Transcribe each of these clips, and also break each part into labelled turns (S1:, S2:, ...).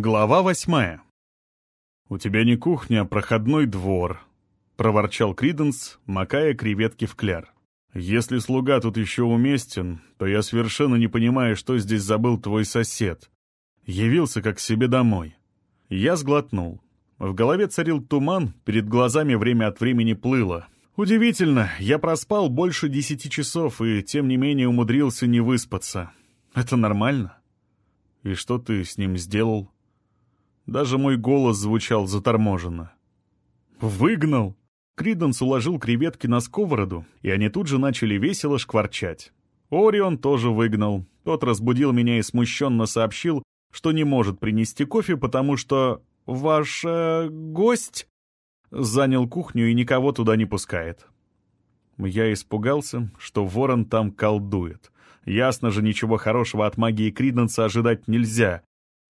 S1: Глава восьмая. «У тебя не кухня, а проходной двор», — проворчал Криденс, макая креветки в кляр. «Если слуга тут еще уместен, то я совершенно не понимаю, что здесь забыл твой сосед. Явился как себе домой». Я сглотнул. В голове царил туман, перед глазами время от времени плыло. Удивительно, я проспал больше десяти часов и, тем не менее, умудрился не выспаться. Это нормально? И что ты с ним сделал?» Даже мой голос звучал заторможенно. «Выгнал!» Криденс уложил креветки на сковороду, и они тут же начали весело шкварчать. Орион тоже выгнал. Тот разбудил меня и смущенно сообщил, что не может принести кофе, потому что ваш гость занял кухню и никого туда не пускает. Я испугался, что ворон там колдует. Ясно же, ничего хорошего от магии Криденса ожидать нельзя,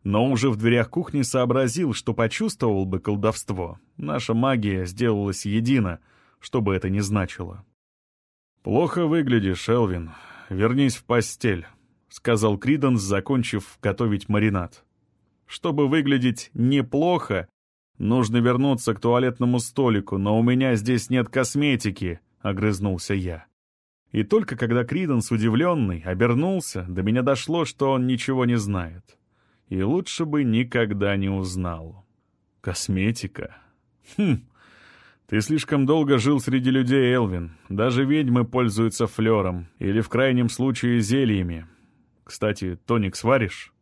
S1: но уже в дверях кухни сообразил, что почувствовал бы колдовство. Наша магия сделалась едина, что бы это ни значило. «Плохо выглядишь, Элвин. Вернись в постель», — сказал Криденс, закончив готовить маринад. «Чтобы выглядеть неплохо, нужно вернуться к туалетному столику, но у меня здесь нет косметики», — огрызнулся я. И только когда Криденс, удивленный, обернулся, до меня дошло, что он ничего не знает и лучше бы никогда не узнал. Косметика. Хм, ты слишком долго жил среди людей, Элвин. Даже ведьмы пользуются флером, или в крайнем случае зельями. Кстати, тоник сваришь?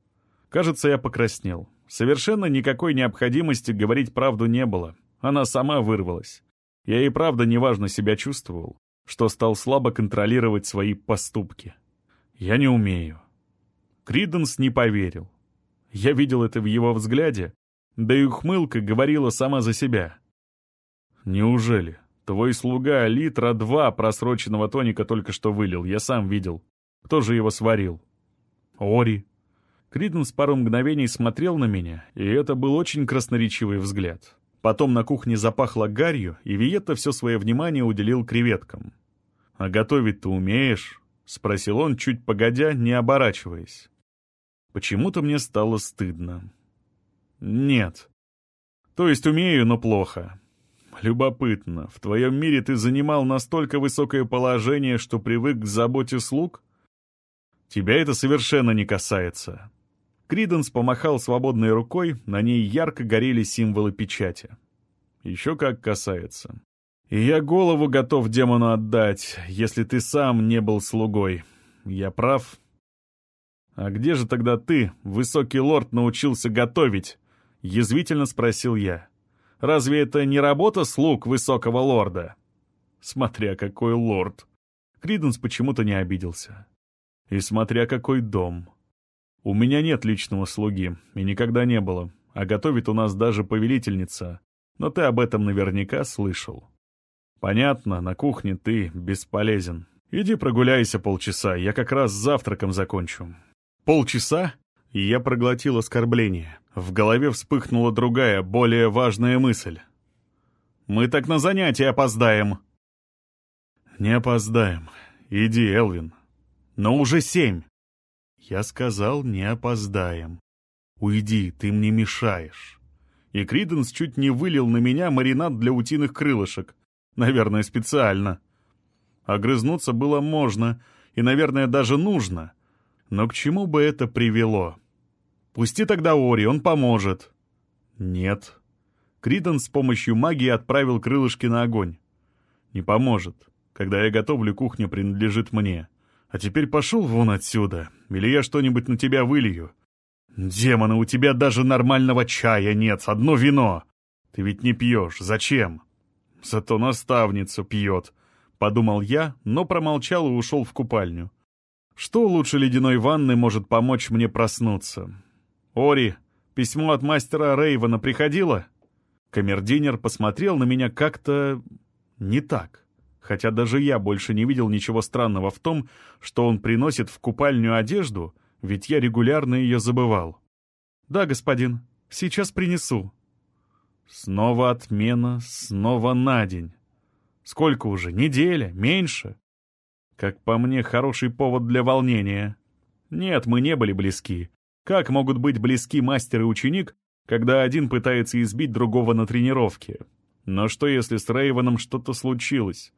S1: Кажется, я покраснел. Совершенно никакой необходимости говорить правду не было. Она сама вырвалась. Я и правда неважно себя чувствовал, что стал слабо контролировать свои поступки. Я не умею. Криденс не поверил. Я видел это в его взгляде, да и ухмылка говорила сама за себя. «Неужели? Твой слуга литра два просроченного тоника только что вылил, я сам видел. Кто же его сварил?» «Ори». Криденс пару мгновений смотрел на меня, и это был очень красноречивый взгляд. Потом на кухне запахло гарью, и Виетта все свое внимание уделил креветкам. «А готовить ты умеешь?» — спросил он, чуть погодя, не оборачиваясь. Почему-то мне стало стыдно. Нет. То есть умею, но плохо. Любопытно, в твоем мире ты занимал настолько высокое положение, что привык к заботе слуг? Тебя это совершенно не касается. Криденс помахал свободной рукой, на ней ярко горели символы печати. Еще как касается. И я голову готов демону отдать, если ты сам не был слугой. Я прав?» «А где же тогда ты, высокий лорд, научился готовить?» — язвительно спросил я. «Разве это не работа слуг высокого лорда?» «Смотря какой лорд». Криденс почему-то не обиделся. «И смотря какой дом. У меня нет личного слуги, и никогда не было, а готовит у нас даже повелительница, но ты об этом наверняка слышал». «Понятно, на кухне ты бесполезен. Иди прогуляйся полчаса, я как раз с завтраком закончу. Полчаса, и я проглотил оскорбление. В голове вспыхнула другая, более важная мысль. «Мы так на занятия опоздаем!» «Не опоздаем. Иди, Элвин. Но уже семь!» Я сказал, не опоздаем. «Уйди, ты мне мешаешь!» И Криденс чуть не вылил на меня маринад для утиных крылышек. Наверное, специально. Огрызнуться было можно, и, наверное, даже нужно — но к чему бы это привело? Пусти тогда Ори, он поможет. Нет. Криден с помощью магии отправил крылышки на огонь. Не поможет. Когда я готовлю, кухня принадлежит мне. А теперь пошел вон отсюда, или я что-нибудь на тебя вылью. Демона, у тебя даже нормального чая нет, одно вино. Ты ведь не пьешь, зачем? Зато наставница пьет, — подумал я, но промолчал и ушел в купальню. Что лучше ледяной ванны может помочь мне проснуться? Ори, письмо от мастера Рейвана приходило? Камердинер посмотрел на меня как-то не так. Хотя даже я больше не видел ничего странного в том, что он приносит в купальню одежду, ведь я регулярно ее забывал. «Да, господин, сейчас принесу». Снова отмена, снова на день. Сколько уже? Неделя? Меньше? Как по мне, хороший повод для волнения. Нет, мы не были близки. Как могут быть близки мастер и ученик, когда один пытается избить другого на тренировке? Но что, если с Рейвеном что-то случилось?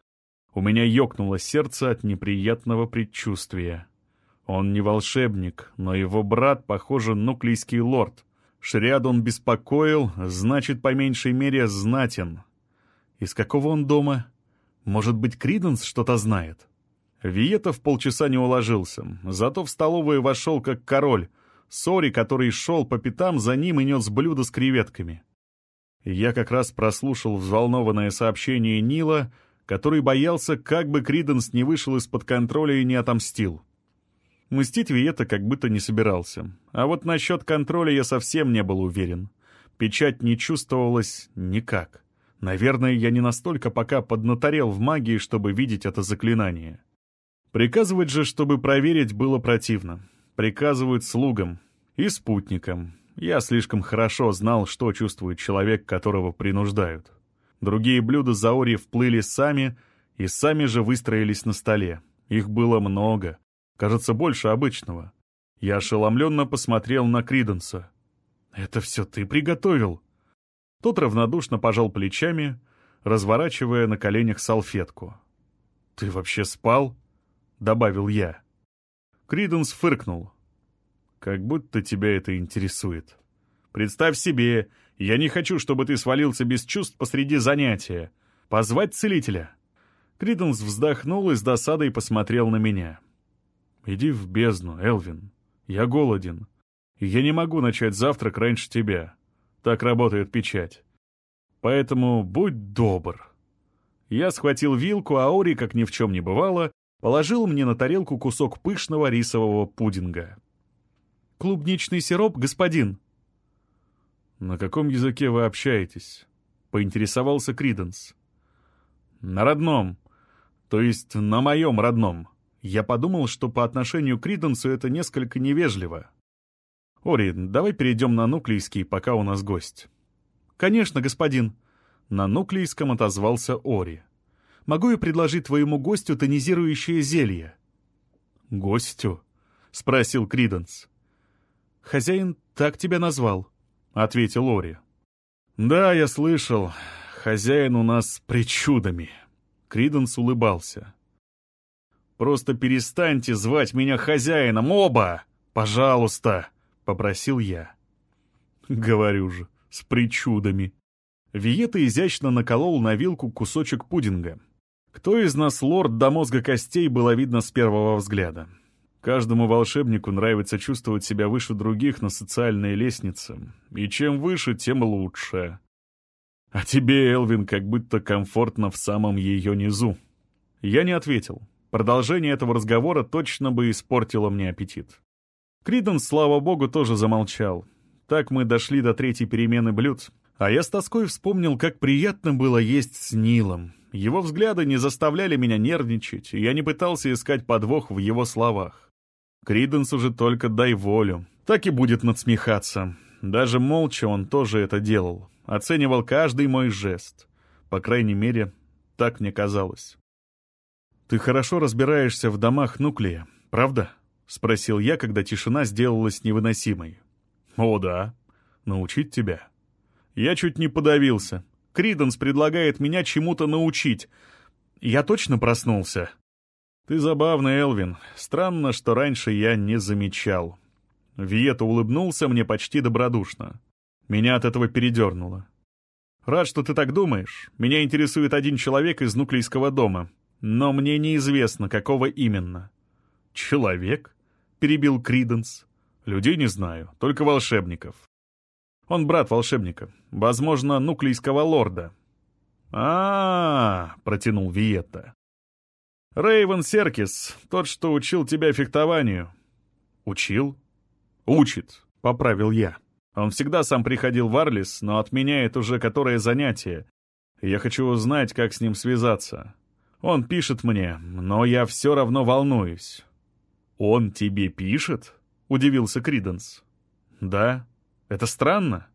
S1: У меня ёкнуло сердце от неприятного предчувствия. Он не волшебник, но его брат, похоже, нуклейский лорд. Шриадон беспокоил, значит, по меньшей мере, знатен. Из какого он дома? Может быть, Криденс что-то знает? Виета в полчаса не уложился, зато в столовую вошел как король, Сори, который шел по пятам за ним и нес блюдо с креветками. Я как раз прослушал взволнованное сообщение Нила, который боялся, как бы Криденс не вышел из-под контроля и не отомстил. Мстить Виета как будто не собирался. А вот насчет контроля я совсем не был уверен. Печать не чувствовалась никак. Наверное, я не настолько пока поднаторел в магии, чтобы видеть это заклинание. Приказывать же, чтобы проверить, было противно. Приказывают слугам и спутникам. Я слишком хорошо знал, что чувствует человек, которого принуждают. Другие блюда Заори вплыли сами и сами же выстроились на столе. Их было много, кажется, больше обычного. Я ошеломленно посмотрел на Криденса. «Это все ты приготовил?» Тот равнодушно пожал плечами, разворачивая на коленях салфетку. «Ты вообще спал?» — добавил я. Криденс фыркнул. «Как будто тебя это интересует. Представь себе, я не хочу, чтобы ты свалился без чувств посреди занятия. Позвать целителя?» Криденс вздохнул и с досадой посмотрел на меня. «Иди в бездну, Элвин. Я голоден. Я не могу начать завтрак раньше тебя. Так работает печать. Поэтому будь добр». Я схватил вилку, а Ори, как ни в чем не бывало, положил мне на тарелку кусок пышного рисового пудинга. «Клубничный сироп, господин?» «На каком языке вы общаетесь?» — поинтересовался Криденс. «На родном. То есть на моем родном. Я подумал, что по отношению к Криденсу это несколько невежливо. Ори, давай перейдем на нуклейский, пока у нас гость». «Конечно, господин». На нуклейском отозвался Ори. Могу я предложить твоему гостю тонизирующее зелье?» «Гостю?» — спросил Криденс. «Хозяин так тебя назвал», — ответил Ори. «Да, я слышал. Хозяин у нас с причудами». Криденс улыбался. «Просто перестаньте звать меня хозяином, оба! Пожалуйста!» — попросил я. «Говорю же, с причудами». Виета изящно наколол на вилку кусочек пудинга. Кто из нас лорд до мозга костей, было видно с первого взгляда. Каждому волшебнику нравится чувствовать себя выше других на социальной лестнице. И чем выше, тем лучше. А тебе, Элвин, как будто комфортно в самом ее низу. Я не ответил. Продолжение этого разговора точно бы испортило мне аппетит. Криден, слава богу, тоже замолчал. Так мы дошли до третьей перемены блюд. А я с тоской вспомнил, как приятно было есть с Нилом, его взгляды не заставляли меня нервничать, и я не пытался искать подвох в его словах. Криденс уже только дай волю. Так и будет надсмехаться. Даже молча он тоже это делал. Оценивал каждый мой жест. По крайней мере, так мне казалось. «Ты хорошо разбираешься в домах нуклея, правда?» — спросил я, когда тишина сделалась невыносимой. «О, да. Научить тебя?» Я чуть не подавился. Криденс предлагает меня чему-то научить. Я точно проснулся? Ты забавный, Элвин. Странно, что раньше я не замечал. Виета улыбнулся мне почти добродушно. Меня от этого передернуло. Рад, что ты так думаешь. Меня интересует один человек из нуклейского дома. Но мне неизвестно, какого именно. Человек? Перебил Криденс. Людей не знаю, только волшебников. Он брат волшебника. Возможно, нуклейского лорда. а, -а, -а протянул Виетта. Рейвен Серкис, тот, что учил тебя фехтованию. Учил? Учит, поправил я. Он всегда сам приходил в Арлис, но отменяет уже которое занятие. Я хочу узнать, как с ним связаться. Он пишет мне, но я все равно волнуюсь. «Он тебе пишет?» — удивился Криденс. «Да», это странно.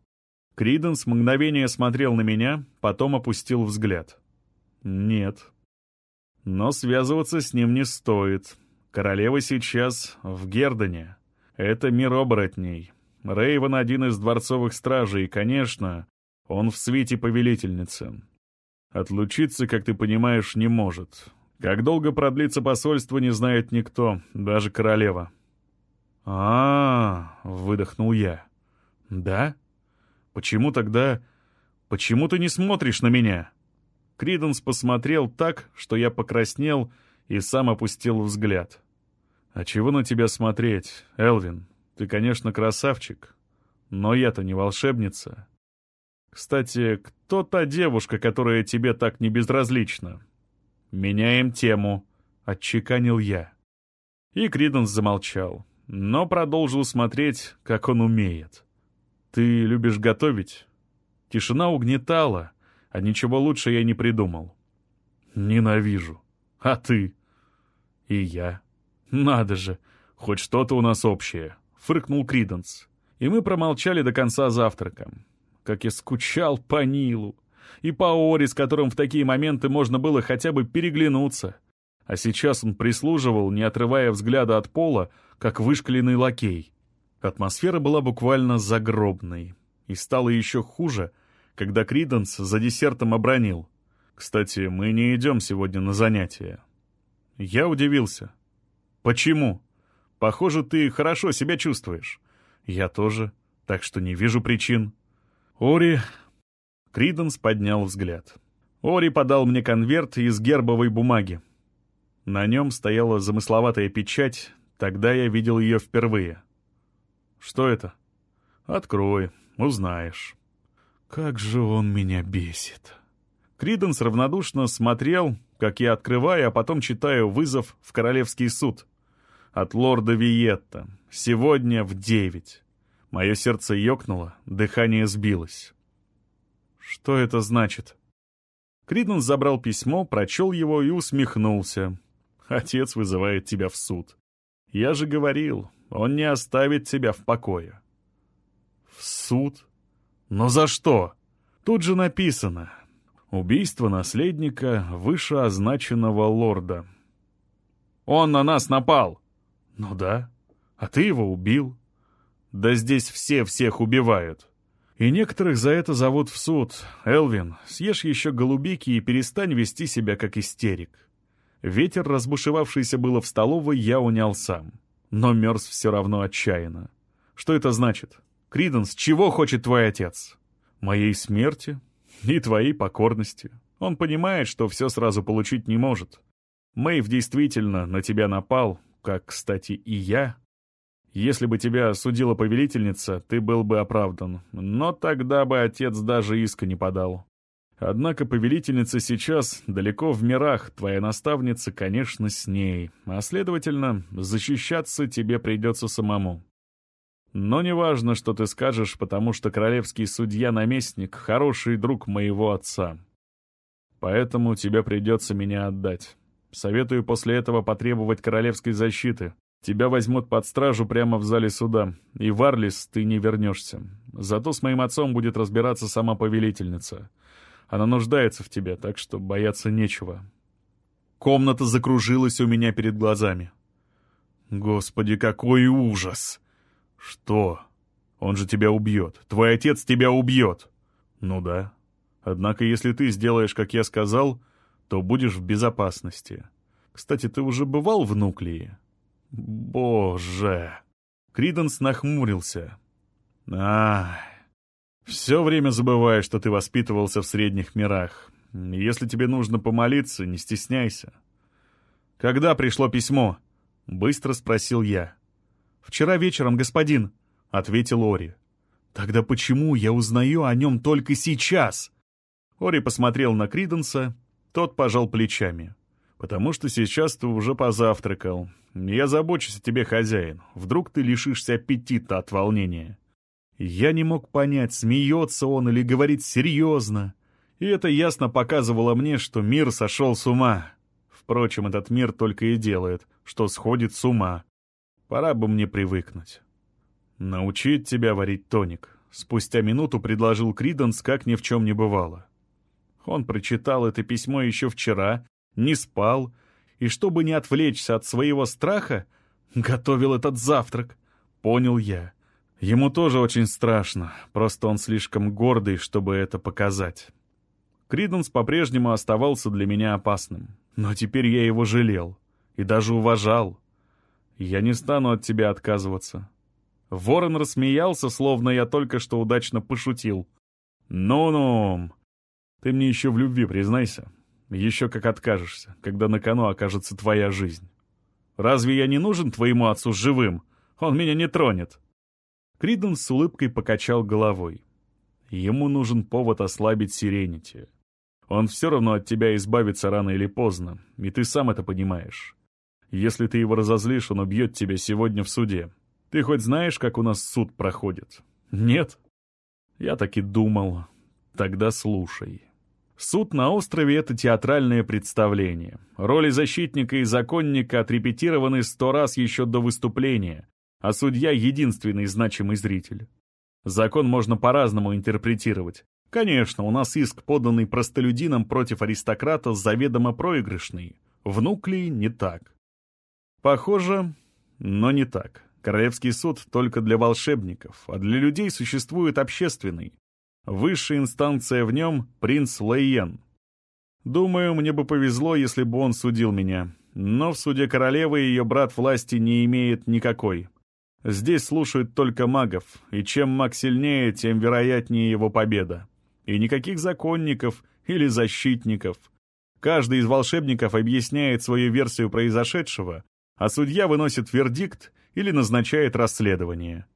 S1: Криденс мгновение смотрел на меня, потом опустил взгляд. Нет. Но связываться с ним не стоит. Королева сейчас в Гердоне. Это мир оборотней. Рейвен один из дворцовых стражей, и, конечно, он в свете повелительницы. Отлучиться, как ты понимаешь, не может. Как долго продлится посольство, не знает никто, даже королева. а, -а, -а выдохнул я. «Да? Почему тогда... Почему ты не смотришь на меня?» Криденс посмотрел так, что я покраснел и сам опустил взгляд. «А чего на тебя смотреть, Элвин? Ты, конечно, красавчик, но я-то не волшебница. Кстати, кто та девушка, которая тебе так не безразлична?» «Меняем тему», — отчеканил я. И Криденс замолчал, но продолжил смотреть, как он умеет. «Ты любишь готовить?» Тишина угнетала, а ничего лучше я не придумал. «Ненавижу. А ты?» «И я». «Надо же, хоть что-то у нас общее», — фыркнул Криденс. И мы промолчали до конца завтрака. Как я скучал по Нилу. И по Ори, с которым в такие моменты можно было хотя бы переглянуться. А сейчас он прислуживал, не отрывая взгляда от пола, как вышкаленный лакей. Атмосфера была буквально загробной. И стало еще хуже, когда Криденс за десертом обронил. «Кстати, мы не идем сегодня на занятия». Я удивился. «Почему? Похоже, ты хорошо себя чувствуешь». «Я тоже, так что не вижу причин». «Ори...» Криденс поднял взгляд. Ори подал мне конверт из гербовой бумаги. На нем стояла замысловатая печать, тогда я видел ее впервые. «Что это?» «Открой, узнаешь». «Как же он меня бесит!» Криденс равнодушно смотрел, как я открываю, а потом читаю вызов в Королевский суд. От лорда Виетта. Сегодня в девять. Мое сердце ёкнуло, дыхание сбилось. Что это значит? Криденс забрал письмо, прочел его и усмехнулся. Отец вызывает тебя в суд. Я же говорил, он не оставит тебя в покое. В суд? Но за что? Тут же написано. Убийство наследника вышеозначенного лорда. Он на нас напал. Ну да. А ты его убил. Да здесь все всех убивают. И некоторых за это зовут в суд. Элвин, съешь еще голубики и перестань вести себя как истерик. Ветер, разбушевавшийся было в столовой, я унял сам. Но мерз все равно отчаянно. Что это значит? Криденс, чего хочет твой отец? Моей смерти и твоей покорности. Он понимает, что все сразу получить не может. Мэйв действительно на тебя напал, как, кстати, и я. Если бы тебя осудила повелительница, ты был бы оправдан. Но тогда бы отец даже иска не подал. Однако повелительница сейчас далеко в мирах, твоя наставница, конечно, с ней, а, следовательно, защищаться тебе придется самому. Но не важно, что ты скажешь, потому что королевский судья-наместник — хороший друг моего отца. Поэтому тебе придется меня отдать. Советую после этого потребовать королевской защиты. Тебя возьмут под стражу прямо в зале суда, и в Арлис ты не вернешься. Зато с моим отцом будет разбираться сама повелительница — она нуждается в тебе, так что бояться нечего. Комната закружилась у меня перед глазами. Господи, какой ужас! Что? Он же тебя убьет. Твой отец тебя убьет. Ну да. Однако, если ты сделаешь, как я сказал, то будешь в безопасности. Кстати, ты уже бывал в Нуклеи? Боже! Криденс нахмурился. Ай, все время забывай, что ты воспитывался в средних мирах. Если тебе нужно помолиться, не стесняйся. Когда пришло письмо? Быстро спросил я. Вчера вечером, господин, ответил Ори. Тогда почему я узнаю о нем только сейчас? Ори посмотрел на Криденса, тот пожал плечами. «Потому что сейчас ты уже позавтракал. Я забочусь о тебе, хозяин. Вдруг ты лишишься аппетита от волнения». Я не мог понять, смеется он или говорит серьезно. И это ясно показывало мне, что мир сошел с ума. Впрочем, этот мир только и делает, что сходит с ума. Пора бы мне привыкнуть. «Научить тебя варить тоник», — спустя минуту предложил Криденс, как ни в чем не бывало. Он прочитал это письмо еще вчера, не спал, и чтобы не отвлечься от своего страха, готовил этот завтрак — понял я. Ему тоже очень страшно, просто он слишком гордый, чтобы это показать. Криденс по-прежнему оставался для меня опасным, но теперь я его жалел и даже уважал. Я не стану от тебя отказываться. Ворон рассмеялся, словно я только что удачно пошутил. «Ну-ну, ты мне еще в любви признайся. Еще как откажешься, когда на кону окажется твоя жизнь. Разве я не нужен твоему отцу живым? Он меня не тронет». Криден с улыбкой покачал головой. Ему нужен повод ослабить Сиренити. Он все равно от тебя избавится рано или поздно, и ты сам это понимаешь. Если ты его разозлишь, он убьет тебя сегодня в суде. Ты хоть знаешь, как у нас суд проходит? Нет? Я так и думал. Тогда слушай. Суд на острове — это театральное представление. Роли защитника и законника отрепетированы сто раз еще до выступления, а судья — единственный значимый зритель. Закон можно по-разному интерпретировать. Конечно, у нас иск, поданный простолюдинам против аристократа, заведомо проигрышный. В Нуклии не так. Похоже, но не так. Королевский суд только для волшебников, а для людей существует общественный. Высшая инстанция в нем — принц Лейен. Думаю, мне бы повезло, если бы он судил меня. Но в суде королевы ее брат власти не имеет никакой. Здесь слушают только магов, и чем маг сильнее, тем вероятнее его победа. И никаких законников или защитников. Каждый из волшебников объясняет свою версию произошедшего, а судья выносит вердикт или назначает расследование.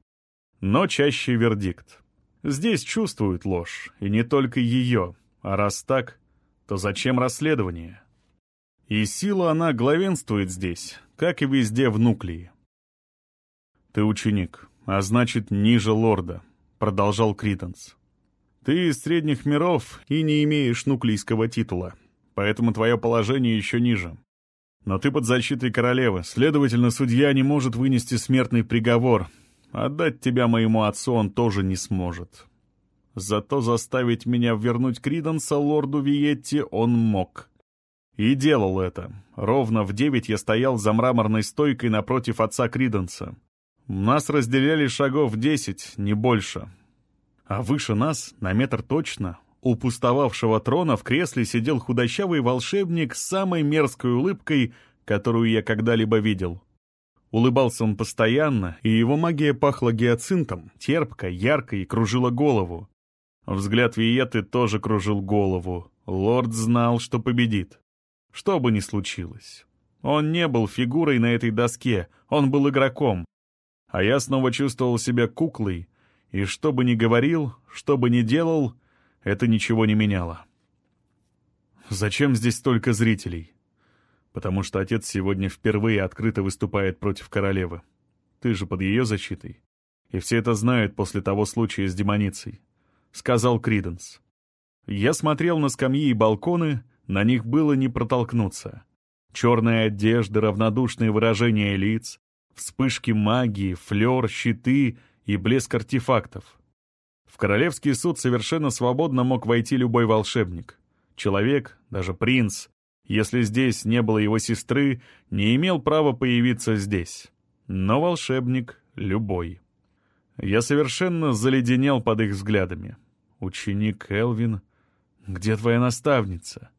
S1: Но чаще вердикт. Здесь чувствуют ложь, и не только ее, а раз так, то зачем расследование? И сила она главенствует здесь, как и везде в Нуклии. «Ты ученик, а значит, ниже лорда», — продолжал Криденс. «Ты из средних миров и не имеешь нуклийского титула, поэтому твое положение еще ниже. Но ты под защитой королевы, следовательно, судья не может вынести смертный приговор. Отдать тебя моему отцу он тоже не сможет. Зато заставить меня вернуть Криденса лорду Виетти он мог. И делал это. Ровно в девять я стоял за мраморной стойкой напротив отца Криденса. Нас разделяли шагов десять, не больше. А выше нас, на метр точно, у пустовавшего трона в кресле сидел худощавый волшебник с самой мерзкой улыбкой, которую я когда-либо видел. Улыбался он постоянно, и его магия пахла гиацинтом, терпко, ярко и кружила голову. Взгляд Виеты тоже кружил голову. Лорд знал, что победит. Что бы ни случилось. Он не был фигурой на этой доске, он был игроком. А я снова чувствовал себя куклой, и что бы ни говорил, что бы ни делал — это ничего не меняло. Зачем здесь столько зрителей? Потому что отец сегодня впервые открыто выступает против королевы. Ты же под ее защитой. И все это знают после того случая с демоницей. Сказал Криденс. Я смотрел на скамьи и балконы, на них было не протолкнуться. Черные одежды, равнодушные выражения лиц, вспышки магии, флер, щиты и блеск артефактов. В королевский суд совершенно свободно мог войти любой волшебник. Человек, даже принц, если здесь не было его сестры, не имел права появиться здесь. Но волшебник любой. Я совершенно заледенел под их взглядами. Ученик Элвин, где твоя наставница?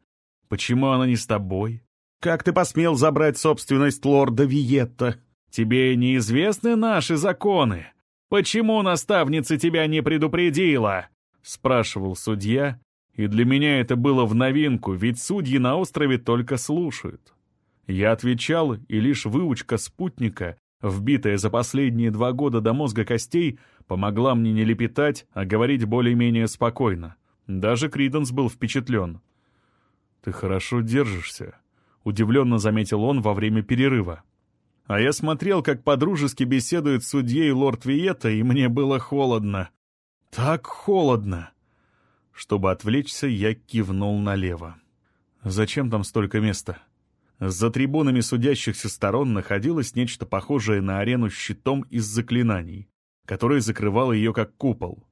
S1: Почему она не с тобой? Как ты посмел забрать собственность лорда Виетта? Тебе неизвестны наши законы? «Почему наставница тебя не предупредила?» — спрашивал судья, и для меня это было в новинку, ведь судьи на острове только слушают. Я отвечал, и лишь выучка спутника, вбитая за последние два года до мозга костей, помогла мне не лепетать, а говорить более-менее спокойно. Даже Криденс был впечатлен. «Ты хорошо держишься», — удивленно заметил он во время перерыва. А я смотрел, как подружески беседует с судьей лорд Виета, и мне было холодно. Так холодно. Чтобы отвлечься, я кивнул налево. Зачем там столько места? За трибунами судящихся сторон находилось нечто похожее на арену с щитом из заклинаний, который закрывал ее как купол.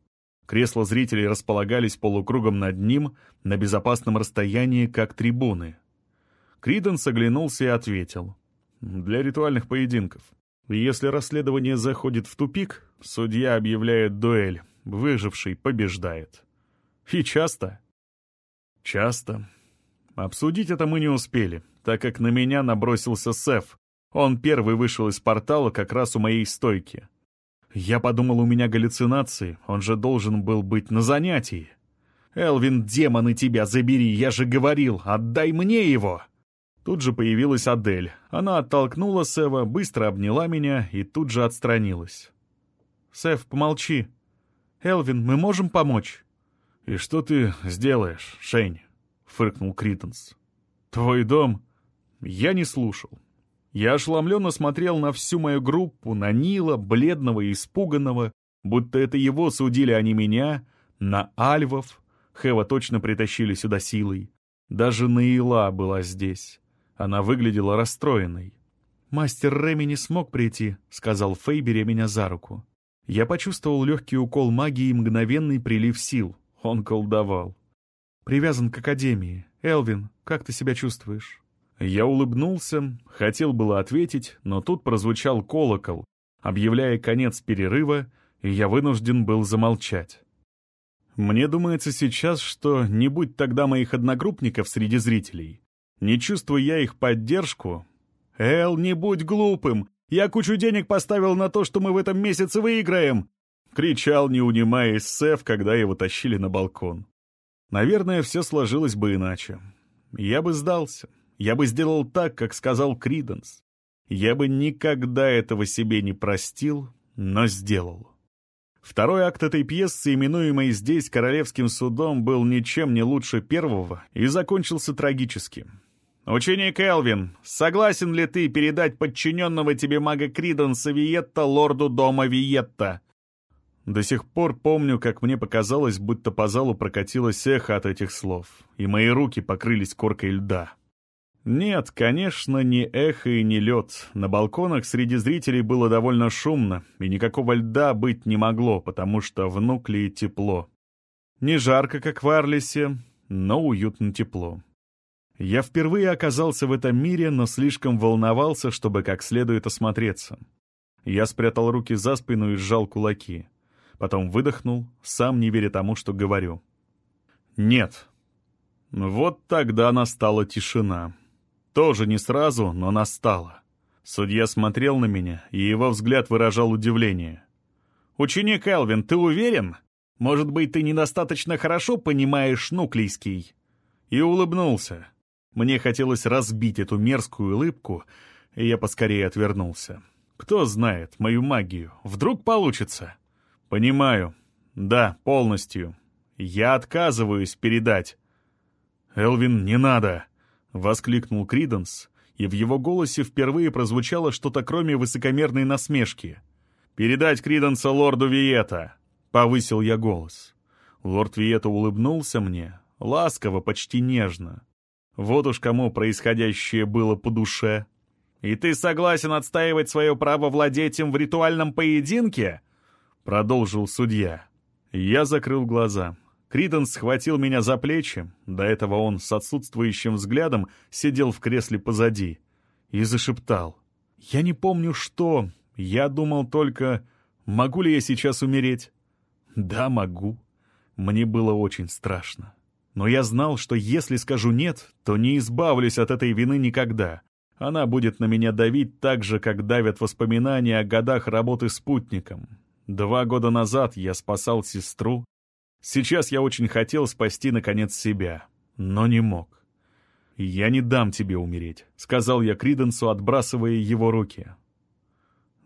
S1: Кресла зрителей располагались полукругом над ним на безопасном расстоянии, как трибуны. Криденс оглянулся и ответил — для ритуальных поединков. Если расследование заходит в тупик, судья объявляет дуэль, выживший побеждает. И часто? Часто. Обсудить это мы не успели, так как на меня набросился Сеф. Он первый вышел из портала как раз у моей стойки. Я подумал, у меня галлюцинации, он же должен был быть на занятии. «Элвин, демоны тебя забери, я же говорил, отдай мне его!» Тут же появилась Адель. Она оттолкнула Сева, быстро обняла меня и тут же отстранилась. «Сев, помолчи. Элвин, мы можем помочь?» «И что ты сделаешь, Шень?» — фыркнул Критенс. «Твой дом?» Я не слушал. Я ошеломленно смотрел на всю мою группу, на Нила, бледного и испуганного, будто это его судили, а не меня, на Альвов. Хэва точно притащили сюда силой. Даже Наила была здесь. Она выглядела расстроенной. «Мастер Реми не смог прийти», — сказал Фей, беря меня за руку. Я почувствовал легкий укол магии и мгновенный прилив сил. Он колдовал. «Привязан к Академии. Элвин, как ты себя чувствуешь?» Я улыбнулся, хотел было ответить, но тут прозвучал колокол, объявляя конец перерыва, и я вынужден был замолчать. Мне думается сейчас, что не будь тогда моих одногруппников среди зрителей, не чувствуя я их поддержку... «Эл, не будь глупым! Я кучу денег поставил на то, что мы в этом месяце выиграем!» — кричал, не унимаясь Сеф, когда его тащили на балкон. Наверное, все сложилось бы иначе. Я бы сдался. Я бы сделал так, как сказал Криденс. Я бы никогда этого себе не простил, но сделал. Второй акт этой пьесы, именуемой здесь Королевским судом, был ничем не лучше первого и закончился трагически. «Ученик Элвин, согласен ли ты передать подчиненного тебе мага Криденса Виетта лорду дома Виетта?» До сих пор помню, как мне показалось, будто по залу прокатилось эхо от этих слов, и мои руки покрылись коркой льда. Нет, конечно, не эхо и не лед. На балконах среди зрителей было довольно шумно, и никакого льда быть не могло, потому что в нуклее тепло. Не жарко, как в Арлисе, но уютно тепло. Я впервые оказался в этом мире, но слишком волновался, чтобы как следует осмотреться. Я спрятал руки за спину и сжал кулаки. Потом выдохнул, сам не веря тому, что говорю. «Нет». Вот тогда настала тишина. Тоже не сразу, но настала. Судья смотрел на меня, и его взгляд выражал удивление. «Ученик Элвин, ты уверен? Может быть, ты недостаточно хорошо понимаешь нуклейский?» И улыбнулся. Мне хотелось разбить эту мерзкую улыбку, и я поскорее отвернулся. Кто знает мою магию, вдруг получится. Понимаю. Да, полностью. Я отказываюсь передать. Элвин, не надо. — воскликнул Криденс, и в его голосе впервые прозвучало что-то кроме высокомерной насмешки. «Передать Криденса лорду Виета!» — повысил я голос. Лорд Виета улыбнулся мне, ласково, почти нежно. Вот уж кому происходящее было по душе. «И ты согласен отстаивать свое право владеть им в ритуальном поединке?» — продолжил судья. Я закрыл глаза. Криденс схватил меня за плечи, до этого он с отсутствующим взглядом сидел в кресле позади, и зашептал. «Я не помню, что. Я думал только, могу ли я сейчас умереть?» «Да, могу». Мне было очень страшно. Но я знал, что если скажу «нет», то не избавлюсь от этой вины никогда. Она будет на меня давить так же, как давят воспоминания о годах работы спутником. Два года назад я спасал сестру, Сейчас я очень хотел спасти, наконец, себя, но не мог. «Я не дам тебе умереть», — сказал я Криденсу, отбрасывая его руки.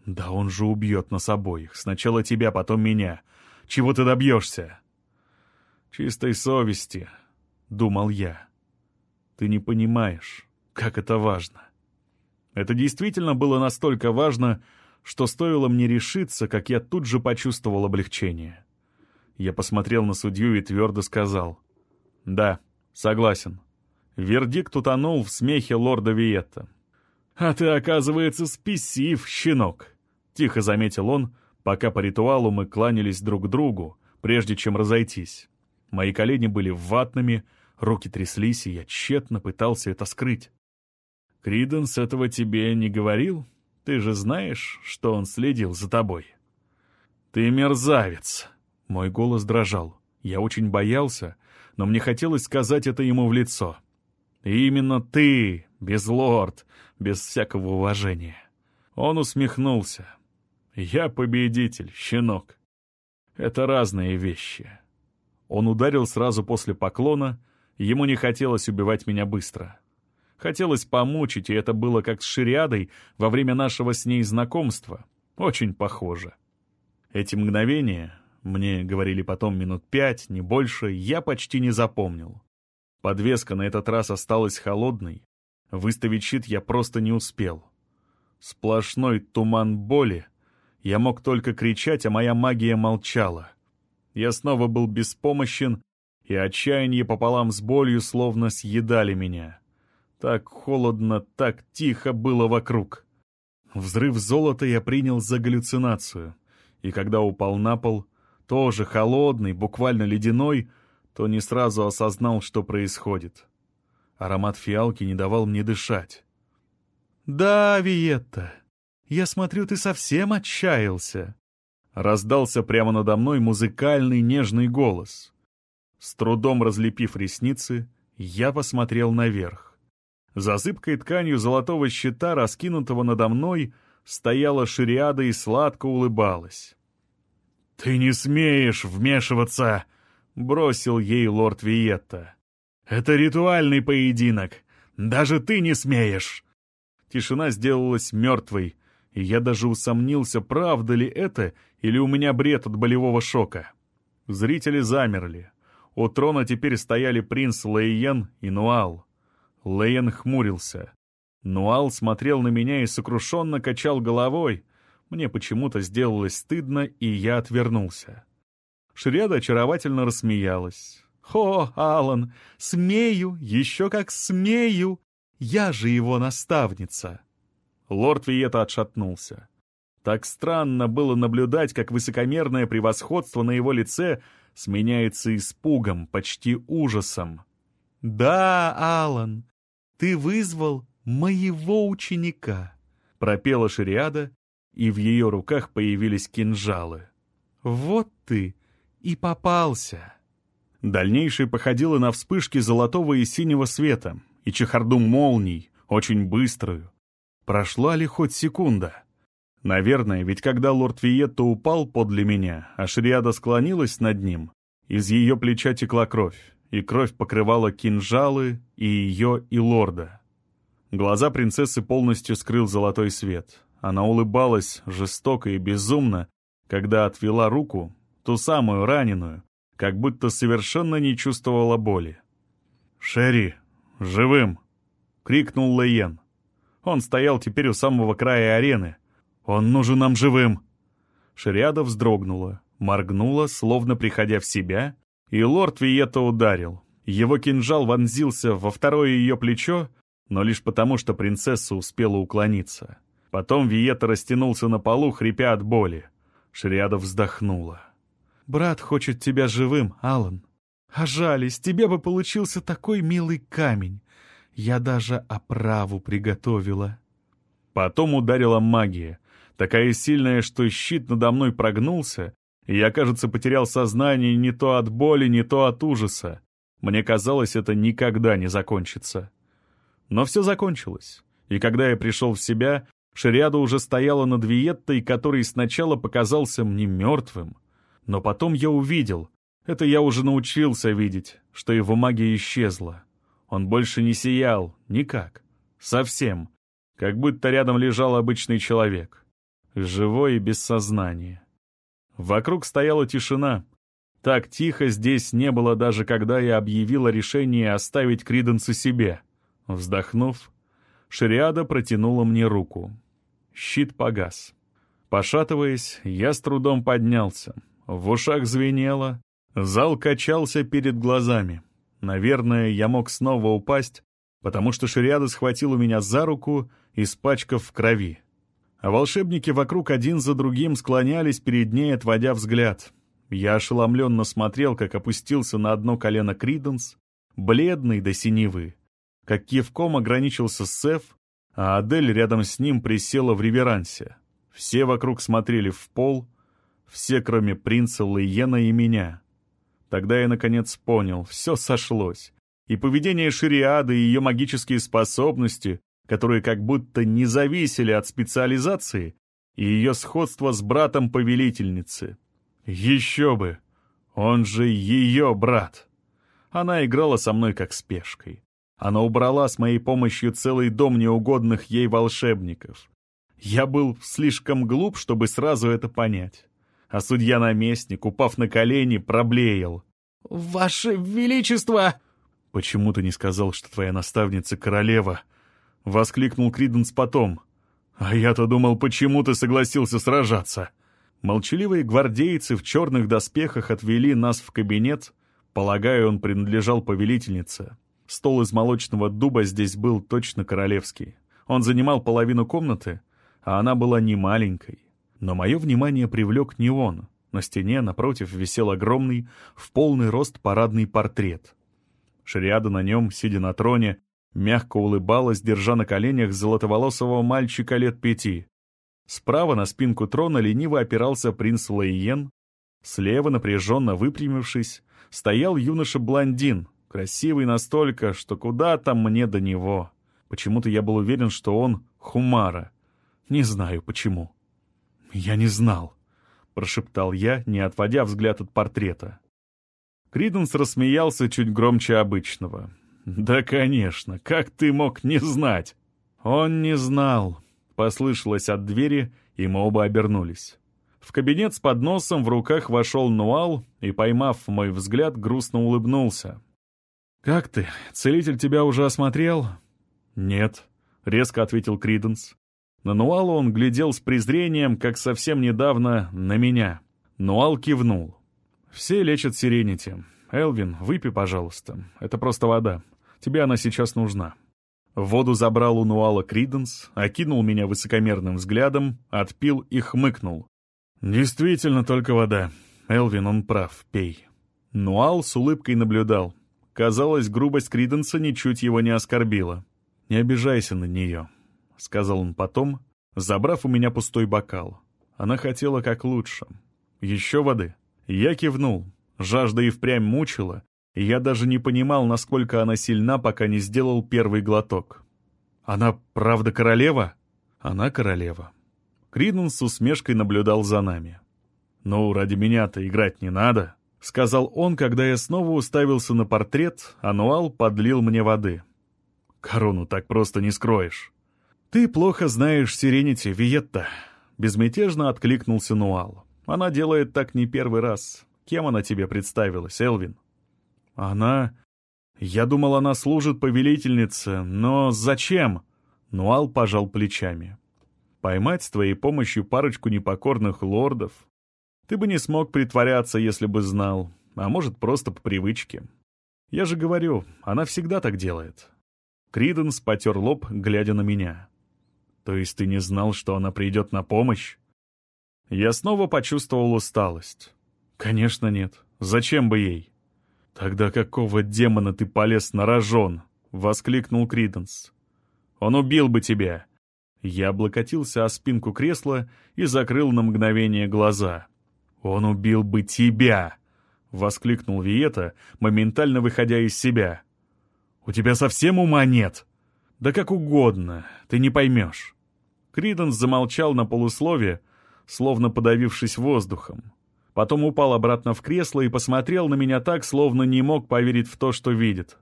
S1: «Да он же убьет нас обоих. Сначала тебя, потом меня. Чего ты добьешься?» «Чистой совести», — думал я. «Ты не понимаешь, как это важно». Это действительно было настолько важно, что стоило мне решиться, как я тут же почувствовал облегчение. Я посмотрел на судью и твердо сказал. «Да, согласен». Вердикт утонул в смехе лорда Виетта. «А ты, оказывается, спесив, щенок», — тихо заметил он, пока по ритуалу мы кланялись друг другу, прежде чем разойтись. Мои колени были ватными, руки тряслись, и я тщетно пытался это скрыть. «Криденс этого тебе не говорил?» — Ты же знаешь, что он следил за тобой?» «Ты мерзавец!» Мой голос дрожал. Я очень боялся, но мне хотелось сказать это ему в лицо. И именно ты, без лорд, без всякого уважения. Он усмехнулся. Я победитель, щенок. Это разные вещи. Он ударил сразу после поклона, ему не хотелось убивать меня быстро. Хотелось помучить, и это было как с Шириадой во время нашего с ней знакомства. Очень похоже. Эти мгновения, мне говорили потом минут пять, не больше, я почти не запомнил. Подвеска на этот раз осталась холодной. Выставить щит я просто не успел. Сплошной туман боли. Я мог только кричать, а моя магия молчала. Я снова был беспомощен, и отчаяние пополам с болью словно съедали меня. Так холодно, так тихо было вокруг. Взрыв золота я принял за галлюцинацию, и когда упал на пол, тоже холодный, буквально ледяной, то не сразу осознал, что происходит. Аромат фиалки не давал мне дышать. «Да, Виетта, я смотрю, ты совсем отчаялся!» Раздался прямо надо мной музыкальный нежный голос. С трудом разлепив ресницы, я посмотрел наверх. За зыбкой тканью золотого щита, раскинутого надо мной, стояла шириада и сладко улыбалась. «Ты не смеешь вмешиваться!» — бросил ей лорд Виетта. «Это ритуальный поединок! Даже ты не смеешь!» Тишина сделалась мертвой, и я даже усомнился, правда ли это, или у меня бред от болевого шока. Зрители замерли. У трона теперь стояли принц Лейен и Нуал. Лейен хмурился. Нуал смотрел на меня и сокрушенно качал головой. Мне почему-то сделалось стыдно, и я отвернулся. Шриада очаровательно рассмеялась. «О, Алан, смею, еще как смею! Я же его наставница!» Лорд Виета отшатнулся. Так странно было наблюдать, как высокомерное превосходство на его лице сменяется испугом, почти ужасом. «Да, Алан, ты вызвал моего ученика!» — пропела Шариада, и в ее руках появились кинжалы. «Вот ты и попался!» Дальнейшее походило на вспышки золотого и синего света и чехарду молний, очень быструю. Прошла ли хоть секунда? Наверное, ведь когда лорд Виетто упал подле меня, а Шриада склонилась над ним, из ее плеча текла кровь и кровь покрывала кинжалы и ее, и лорда. Глаза принцессы полностью скрыл золотой свет. Она улыбалась жестоко и безумно, когда отвела руку, ту самую раненую, как будто совершенно не чувствовала боли. «Шерри, живым!» — крикнул Лейен. Он стоял теперь у самого края арены. «Он нужен нам живым!» Шариада вздрогнула, моргнула, словно приходя в себя, и лорд Виета ударил. Его кинжал вонзился во второе ее плечо, но лишь потому, что принцесса успела уклониться. Потом Виета растянулся на полу, хрипя от боли. Шриада вздохнула. «Брат хочет тебя живым, Алан. А жаль, из тебя бы получился такой милый камень. Я даже оправу приготовила». Потом ударила магия, такая сильная, что щит надо мной прогнулся, я, кажется, потерял сознание не то от боли, не то от ужаса. Мне казалось, это никогда не закончится. Но все закончилось. И когда я пришел в себя, Шариада уже стояла над Виеттой, который сначала показался мне мертвым. Но потом я увидел, это я уже научился видеть, что его магия исчезла. Он больше не сиял, никак. Совсем. Как будто рядом лежал обычный человек. Живой и без сознания. Вокруг стояла тишина. Так тихо здесь не было даже когда я объявила решение оставить Криденса себе. Вздохнув, Шариада протянула мне руку. Щит погас. Пошатываясь, я с трудом поднялся. В ушах звенело, зал качался перед глазами. Наверное, я мог снова упасть, потому что Шариада схватил у меня за руку, испачкав в крови а волшебники вокруг один за другим склонялись перед ней, отводя взгляд. Я ошеломленно смотрел, как опустился на одно колено Криденс, бледный до синевы, как кивком ограничился Сеф, а Адель рядом с ним присела в реверансе. Все вокруг смотрели в пол, все, кроме принца Лейена и меня. Тогда я, наконец, понял, все сошлось. И поведение Шириады, и ее магические способности, которые как будто не зависели от специализации, и ее сходство с братом повелительницы. Еще бы! Он же ее брат! Она играла со мной как с пешкой. Она убрала с моей помощью целый дом неугодных ей волшебников. Я был слишком глуп, чтобы сразу это понять. А судья-наместник, упав на колени, проблеял.
S2: «Ваше Величество!»
S1: «Почему ты не сказал, что твоя наставница королева?» — воскликнул Криденс потом. «А я-то думал, почему ты согласился сражаться?» Молчаливые гвардейцы в черных доспехах отвели нас в кабинет. Полагаю, он принадлежал повелительнице. Стол из молочного дуба здесь был точно королевский. Он занимал половину комнаты, а она была не маленькой. Но мое внимание привлек не он. На стене, напротив, висел огромный, в полный рост парадный портрет. Шариада на нем, сидя на троне, мягко улыбалась, держа на коленях золотоволосого мальчика лет пяти. Справа на спинку трона лениво опирался принц Лейен, слева, напряженно выпрямившись, стоял юноша-блондин, красивый настолько, что куда там мне до него. Почему-то я был уверен, что он Хумара. Не знаю почему. «Я не знал», — прошептал я, не отводя взгляд от портрета. Криденс рассмеялся чуть громче обычного. «Да, конечно, как ты мог не знать?» «Он не знал», Послышалось от двери, и мы оба обернулись. В кабинет с подносом в руках вошел Нуал и, поймав мой взгляд, грустно улыбнулся. «Как ты? Целитель тебя уже осмотрел?» «Нет», — резко ответил Криденс. На Нуала он глядел с презрением, как совсем недавно на меня. Нуал кивнул. «Все лечат сиренити. Элвин, выпей, пожалуйста. Это просто вода. Тебе она сейчас нужна». Воду забрал у Нуала Криденс, окинул меня высокомерным взглядом, отпил и хмыкнул. «Действительно только вода. Элвин, он прав, пей». Нуал с улыбкой наблюдал. Казалось, грубость Криденса ничуть его не оскорбила. «Не обижайся на нее», — сказал он потом, забрав у меня пустой бокал. Она хотела как лучше. «Еще воды?» Я кивнул. Жажда и впрямь мучила, я даже не понимал, насколько она сильна, пока не сделал первый глоток. «Она правда королева?» «Она королева». Криден с усмешкой наблюдал за нами. «Ну, ради меня-то играть не надо», — сказал он, когда я снова уставился на портрет, а Нуал подлил мне воды. «Корону так просто не скроешь». «Ты плохо знаешь Сиренити, Виетта», — безмятежно откликнулся Нуал. «Она делает так не первый раз. Кем она тебе представилась, Элвин?» Она... Я думал, она служит повелительнице, но зачем? Нуал пожал плечами. Поймать с твоей помощью парочку непокорных лордов? Ты бы не смог притворяться, если бы знал, а может, просто по привычке. Я же говорю, она всегда так делает. Криденс потер лоб, глядя на меня. То есть ты не знал, что она придет на помощь? Я снова почувствовал усталость. Конечно, нет. Зачем бы ей? «Тогда какого демона ты полез на рожон?» — воскликнул Криденс. «Он убил бы тебя!» Я облокотился о спинку кресла и закрыл на мгновение глаза. «Он убил бы тебя!» — воскликнул Виета, моментально выходя из себя. «У тебя совсем ума нет?» «Да как угодно, ты не поймешь». Криденс замолчал на полуслове, словно подавившись воздухом. Потом упал обратно в кресло и посмотрел на меня так, словно не мог поверить в то, что видит.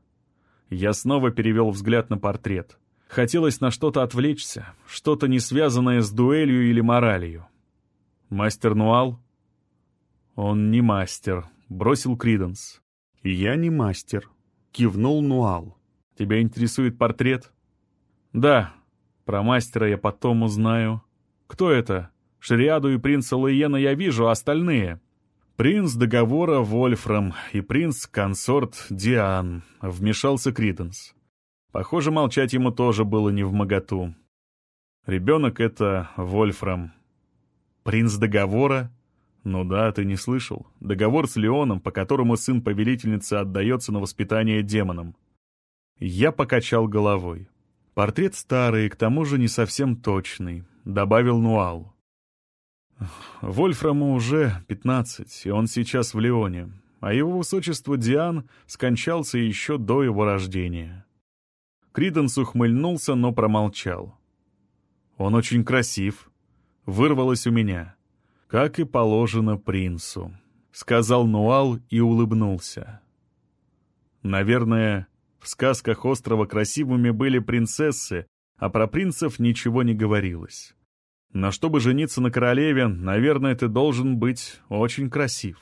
S1: Я снова перевел взгляд на портрет. Хотелось на что-то отвлечься, что-то не связанное с дуэлью или моралью. «Мастер Нуал?» «Он не мастер», — бросил Криденс. «Я не мастер», — кивнул Нуал. «Тебя интересует портрет?» «Да. Про мастера я потом узнаю. Кто это?» Шриаду и принца Луиена я вижу, а остальные...» «Принц договора Вольфрам и принц-консорт Диан», — вмешался Криденс. Похоже, молчать ему тоже было не в моготу. Ребенок — это Вольфрам. «Принц договора?» «Ну да, ты не слышал. Договор с Леоном, по которому сын повелительницы отдается на воспитание демонам». Я покачал головой. Портрет старый, к тому же не совсем точный, добавил Нуал. Вольфраму уже пятнадцать, и он сейчас в Леоне, а его высочество Диан скончался еще до его рождения. Криденс ухмыльнулся, но промолчал. «Он очень красив», — вырвалось у меня, как и положено принцу, — сказал Нуал и улыбнулся. Наверное, в сказках острова красивыми были принцессы, а про принцев ничего не говорилось. Но чтобы жениться на королеве, наверное, ты должен быть очень красив.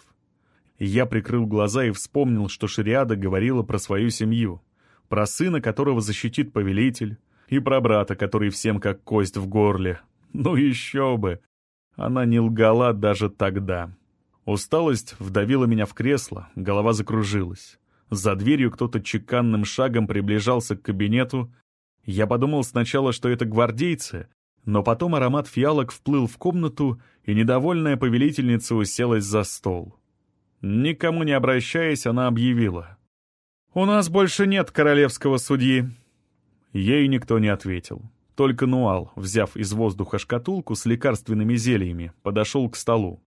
S1: Я прикрыл глаза и вспомнил, что Шириада говорила про свою семью, про сына, которого защитит повелитель, и про брата, который всем как кость в горле. Ну еще бы! Она не лгала даже тогда. Усталость вдавила меня в кресло, голова закружилась. За дверью кто-то чеканным шагом приближался к кабинету. Я подумал сначала, что это гвардейцы, но потом аромат фиалок вплыл в комнату, и недовольная повелительница уселась за стол. Никому не обращаясь, она объявила. «У нас больше нет королевского судьи». Ей никто не ответил. Только Нуал, взяв из воздуха шкатулку с лекарственными зельями, подошел к столу.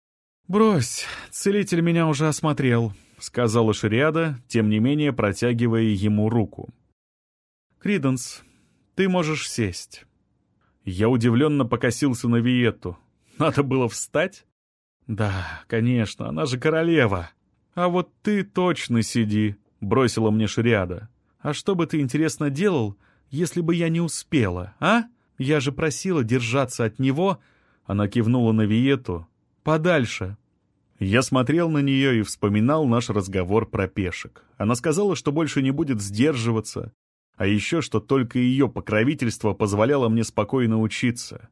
S1: «Брось, целитель меня уже осмотрел», — сказала Шриада, тем не менее протягивая ему руку. «Криденс, ты можешь сесть». Я удивленно покосился на Виетту. Надо было встать? «Да, конечно, она же королева. А вот ты точно сиди», — бросила мне Шриада. «А что бы ты, интересно, делал, если бы я не успела, а? Я же просила держаться от него...» Она кивнула на Виету. «Подальше». Я смотрел на нее и вспоминал наш разговор про пешек. Она сказала, что больше не будет сдерживаться, а еще, что только ее покровительство позволяло мне спокойно учиться.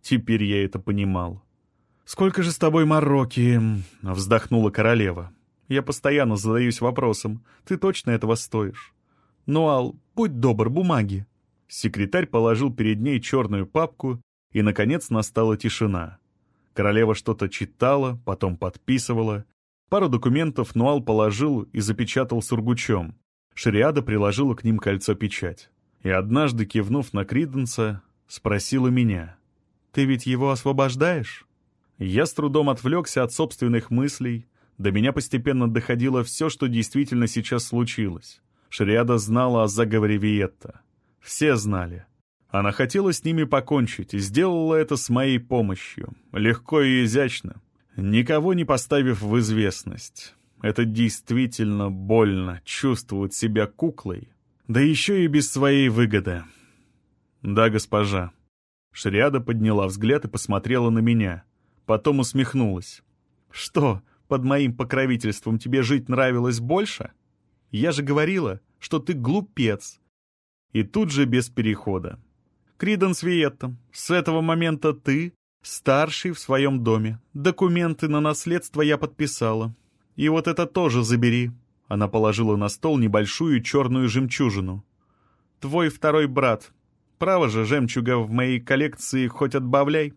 S1: Теперь я это понимал. «Сколько же с тобой мороки?» — вздохнула королева. «Я постоянно задаюсь вопросом. Ты точно этого стоишь?» «Нуал, будь добр, бумаги». Секретарь положил перед ней черную папку, и, наконец, настала тишина. Королева что-то читала, потом подписывала. Пару документов Нуал положил и запечатал сургучом. Шариада приложила к ним кольцо-печать. И однажды, кивнув на Криденса, спросила меня. «Ты ведь его освобождаешь?» Я с трудом отвлекся от собственных мыслей. До меня постепенно доходило все, что действительно сейчас случилось. Шариада знала о заговоре Виетта. Все знали. Она хотела с ними покончить и сделала это с моей помощью, легко и изящно, никого не поставив в известность. Это действительно больно, чувствовать себя куклой, да еще и без своей выгоды. «Да, госпожа». Шриада подняла взгляд и посмотрела на меня, потом усмехнулась. «Что, под моим покровительством тебе жить нравилось больше? Я же говорила, что ты глупец». И тут же без перехода. Криденс Виетта, с этого момента ты старший в своем доме. Документы на наследство я подписала. И вот это тоже забери». Она положила на стол небольшую черную жемчужину. «Твой второй брат. Право же, жемчуга в моей коллекции хоть отбавляй.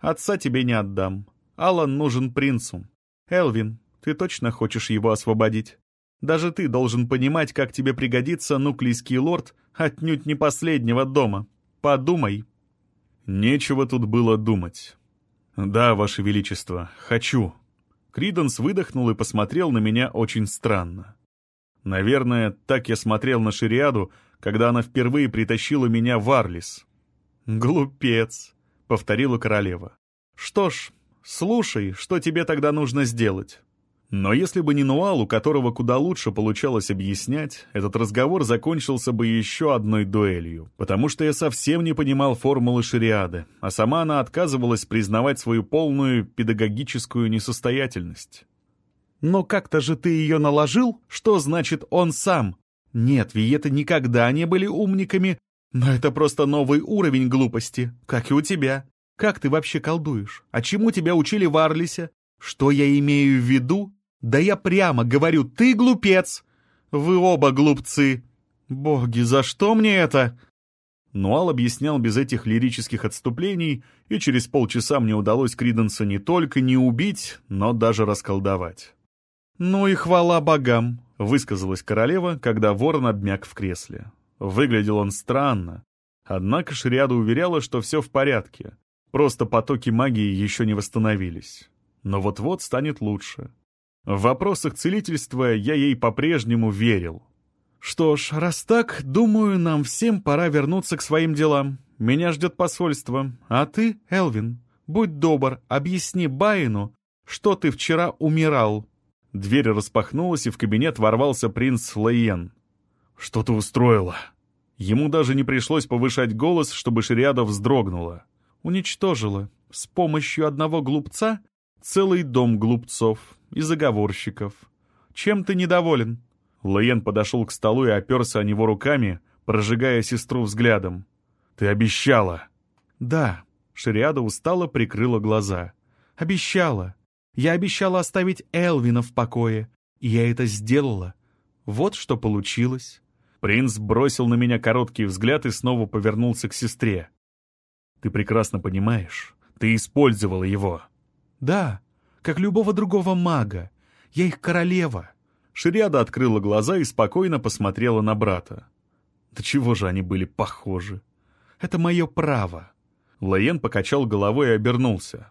S1: Отца тебе не отдам. Алан нужен принцу. Элвин, ты точно хочешь его освободить? Даже ты должен понимать, как тебе пригодится нуклийский лорд отнюдь не последнего дома». Подумай». Нечего тут было думать. «Да, Ваше Величество, хочу». Криденс выдохнул и посмотрел на меня очень странно. Наверное, так я смотрел на Шириаду, когда она впервые притащила меня в Арлис. «Глупец», — повторила королева. «Что ж, слушай, что тебе тогда нужно сделать?» Но если бы не Нуал, у которого куда лучше получалось объяснять, этот разговор закончился бы еще одной дуэлью, потому что я совсем не понимал формулы шариады, а сама она отказывалась признавать свою полную педагогическую несостоятельность. «Но как-то же ты ее наложил? Что значит он сам?» «Нет, Виеты никогда не были умниками, но это просто новый уровень глупости, как и у тебя. Как ты вообще колдуешь? А чему тебя учили в Арлисе? Что я имею в виду? Да я прямо говорю, ты глупец! Вы оба глупцы! Боги, за что мне это?» Нуал объяснял без этих лирических отступлений, и через полчаса мне удалось Криденса не только не убить, но даже расколдовать. «Ну и хвала богам!» — высказалась королева, когда ворон обмяк в кресле. Выглядел он странно. Однако Шриада уверяла, что все в порядке. Просто потоки магии еще не восстановились. Но вот-вот станет лучше. В вопросах целительства я ей по-прежнему верил. «Что ж, раз так, думаю, нам всем пора вернуться к своим делам. Меня ждет посольство. А ты, Элвин, будь добр, объясни Байну, что ты вчера умирал». Дверь распахнулась, и в кабинет ворвался принц Лейен. «Что ты устроила?» Ему даже не пришлось повышать голос, чтобы Шириада вздрогнула. Уничтожила с помощью одного глупца целый дом глупцов и заговорщиков. Чем ты недоволен?» Лоен подошел к столу и оперся о него руками, прожигая сестру взглядом. «Ты обещала!» «Да», — Шириада устало прикрыла глаза. «Обещала. Я обещала оставить Элвина в покое, и я это сделала. Вот что получилось». Принц бросил на меня короткий взгляд и снова повернулся к сестре. «Ты прекрасно понимаешь, ты использовала его». «Да, как любого другого мага. Я их королева». Шириада открыла глаза и спокойно посмотрела на брата. Да чего же они были похожи? Это мое право. Лаен покачал головой и обернулся.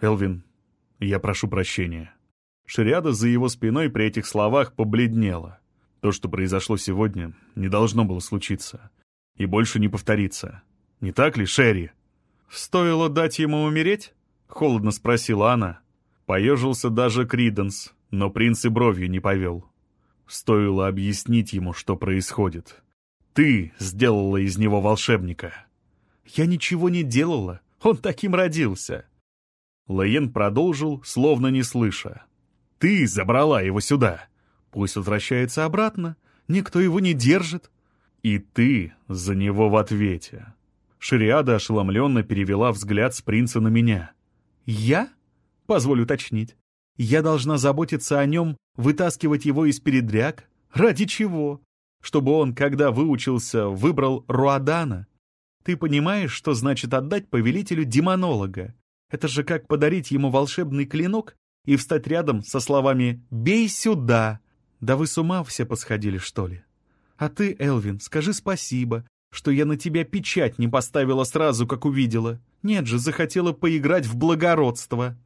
S1: «Элвин, я прошу прощения». Шириада за его спиной при этих словах побледнела. То, что произошло сегодня, не должно было случиться. И больше не повториться. Не так ли, Шерри? «Стоило дать ему умереть?» — холодно спросила она. Поежился даже Криденс, но принц и бровью не повел. Стоило объяснить ему, что происходит. «Ты сделала из него волшебника!» «Я ничего не делала, он таким родился!» Лаен продолжил, словно не слыша. «Ты забрала его сюда!» Пусть возвращается обратно, никто его не держит. И ты за него в ответе. Шириада ошеломленно перевела взгляд с принца на меня. Я? Позволю уточнить. Я должна заботиться о нем, вытаскивать его из передряг? Ради чего? Чтобы он, когда выучился, выбрал Руадана? Ты понимаешь, что значит отдать повелителю демонолога? Это же как подарить ему волшебный клинок и встать рядом со словами «Бей сюда!» Да вы с ума все посходили, что ли? А ты, Элвин, скажи спасибо, что я на тебя печать не поставила сразу, как увидела. Нет же, захотела поиграть в благородство».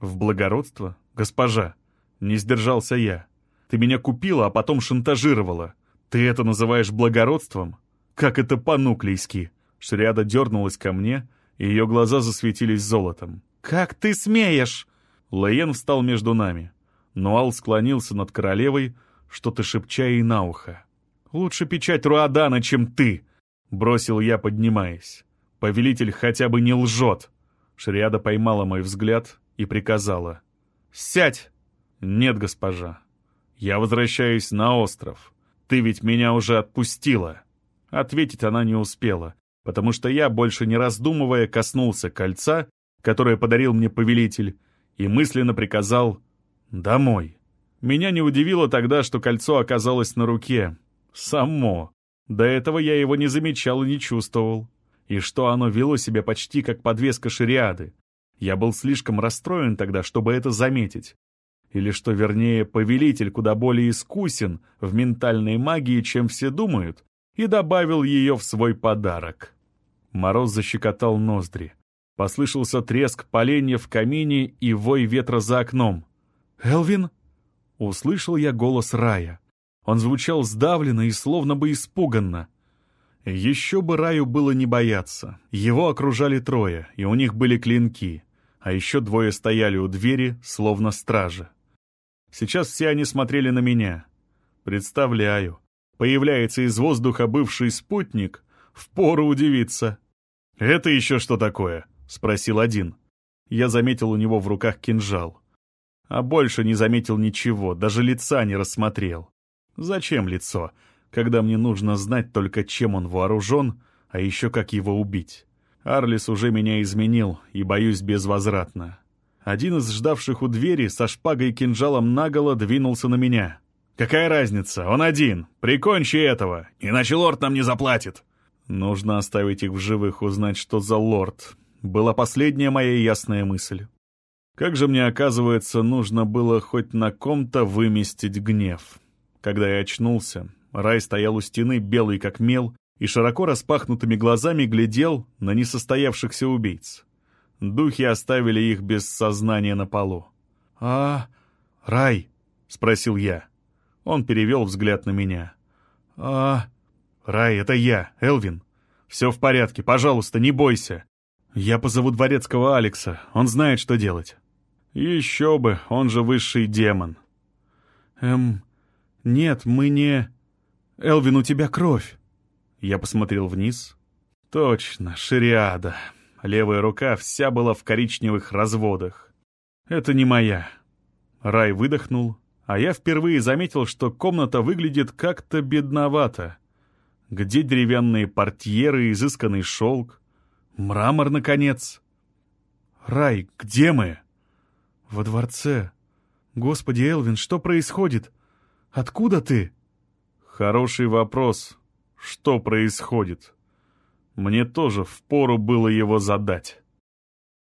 S1: «В благородство? Госпожа!» Не сдержался я. «Ты меня купила, а потом шантажировала. Ты это называешь благородством? Как это по-нуклейски?» Шриада дернулась ко мне, и ее глаза засветились золотом. «Как ты смеешь?» Лаен встал между нами. Нуал склонился над королевой, что-то шепча ей на ухо. «Лучше печать Руадана, чем ты!» — бросил я, поднимаясь. «Повелитель хотя бы не лжет!» Шриада поймала мой взгляд и приказала. «Сядь!» «Нет, госпожа. Я возвращаюсь на остров. Ты ведь меня уже отпустила!» Ответить она не успела, потому что я, больше не раздумывая, коснулся кольца, которое подарил мне повелитель, и мысленно приказал Домой. Меня не удивило тогда, что кольцо оказалось на руке. Само. До этого я его не замечал и не чувствовал. И что оно вело себя почти как подвеска шариады. Я был слишком расстроен тогда, чтобы это заметить. Или что, вернее, повелитель куда более искусен в ментальной магии, чем все думают, и добавил ее в свой подарок. Мороз защекотал ноздри. Послышался треск поленья в камине и вой ветра за окном. «Элвин?» Услышал я голос Рая. Он звучал сдавленно и словно бы испуганно. Еще бы Раю было не бояться. Его окружали трое, и у них были клинки, а еще двое стояли у двери, словно стражи. Сейчас все они смотрели на меня. Представляю. Появляется из воздуха бывший спутник. Впору удивиться. «Это еще что такое?» — спросил один. Я заметил у него в руках кинжал. А больше не заметил ничего, даже лица не рассмотрел. Зачем лицо, когда мне нужно знать только, чем он вооружен, а еще как его убить? Арлис уже меня изменил, и, боюсь, безвозвратно. Один из ждавших у двери со шпагой и кинжалом наголо двинулся на меня. «Какая разница? Он один! Прикончи этого, иначе лорд нам не заплатит!» Нужно оставить их в живых, узнать, что за лорд. Была последняя моя ясная мысль. Как же мне, оказывается, нужно было хоть на ком-то выместить гнев. Когда я очнулся, рай стоял у стены, белый как мел, и широко распахнутыми глазами глядел на несостоявшихся убийц. Духи оставили их без сознания на полу. «А... Рай?» — спросил я. Он перевел взгляд на меня. «А... Рай, это я, Элвин. Все в порядке, пожалуйста, не бойся. Я позову дворецкого Алекса, он знает, что делать». «Еще бы, он же высший демон». «Эм... Нет, мы не...» «Элвин, у тебя кровь». Я посмотрел вниз. «Точно, шариада. Левая рука вся была в коричневых разводах. Это не моя». Рай выдохнул, а я впервые заметил, что комната выглядит как-то бедновато. Где деревянные портьеры, изысканный шелк? Мрамор, наконец. «Рай, где мы?» «Во дворце. Господи, Элвин, что происходит? Откуда ты?» «Хороший вопрос. Что происходит?» Мне тоже впору было его задать.